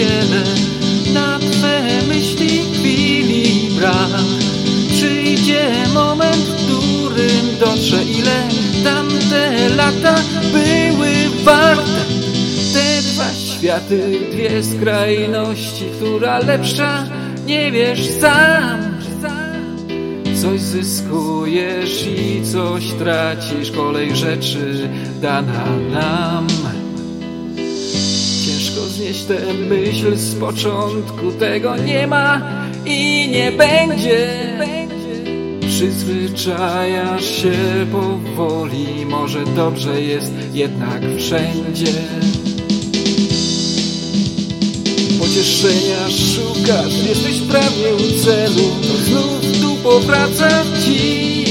wiele. Na Twe myśli chwili brak. Przyjdzie moment, w którym dotrze Ile tamte lata były warte. Te dwa światy, dwie skrajności Która lepsza, nie wiesz sam. Coś zyskujesz i coś tracisz, kolej rzeczy dana nam. Znieść tę myśl z początku, tego nie ma i nie będzie. Przyzwyczajasz się powoli, może dobrze jest jednak wszędzie. Pocieszenia szukasz, jesteś prawie u celu, znów tu powraca ci.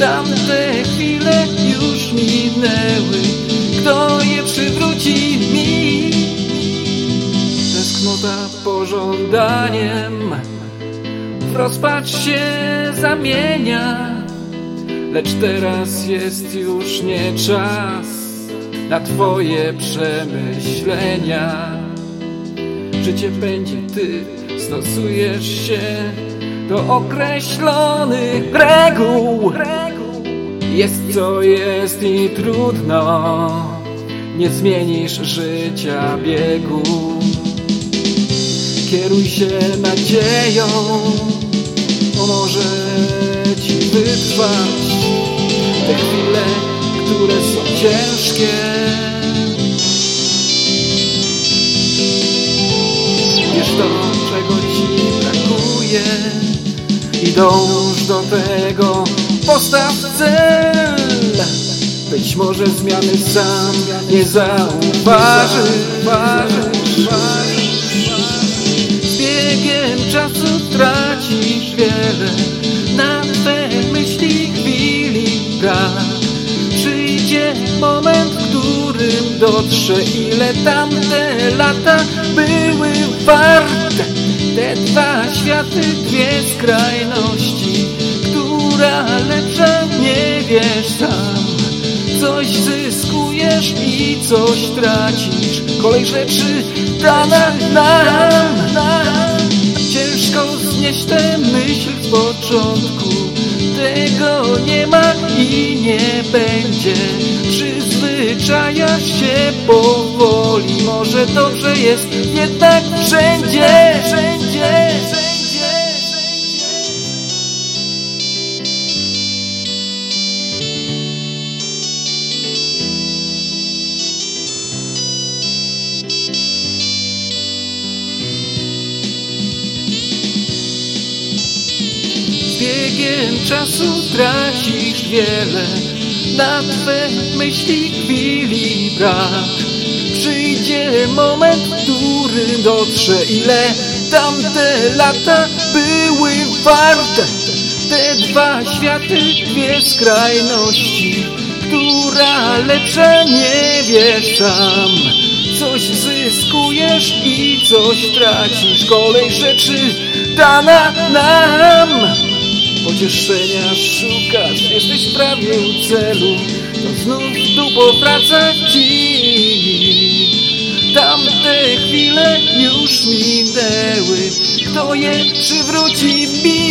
Tamte chwile Tęsknota pożądaniem. W rozpacz się zamienia, lecz teraz jest już nie czas na twoje przemyślenia. Życie będzie ty Stosujesz się do określonych reguł. Jest co jest i trudno Nie zmienisz życia biegu Kieruj się nadzieją Pomoże ci wytrwać Te chwile, które są ciężkie. Wiesz to, czego ci brakuje I dąż do tego, postaw cel. Być może zmiany sam nie zauważysz wiele Na myśli chwili brak. Przyjdzie moment, w którym dotrze Ile tamte lata były warte. Te dwa światy, dwie skrajności Która lepsza nie wiesz sam. Coś zyskujesz i coś tracisz. Kolej rzeczy dana nam, nam. Ciężko znieść tę myśl w początku. Tego nie ma i nie będzie. Przyzwyczajasz się powoli. Może dobrze jest jednak wszędzie, biegiem czasu tracisz wiele. Na twe myśli chwili brak. Przyjdzie moment, w którym dotrze. Ile tamte lata były warte? Te dwa światy, dwie skrajności Która lepsza nie wiesz sam Coś zyskujesz i coś tracisz. Kolej rzeczy dana nam Pocieszenia szukasz, jesteś prawie u celu To znów tu powraca ci Tamte chwile już minęły Kto je przywróci mi?